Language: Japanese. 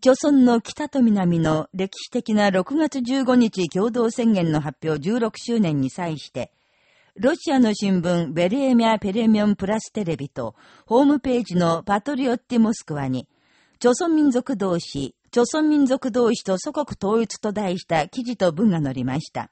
朝村の北と南の歴史的な6月15日共同宣言の発表16周年に際して、ロシアの新聞ベレーミャ・ペレミョンプラステレビと、ホームページのパトリオッティ・モスクワに、朝鮮民族同士、朝鮮民族同士と祖国統一と題した記事と文が載りました。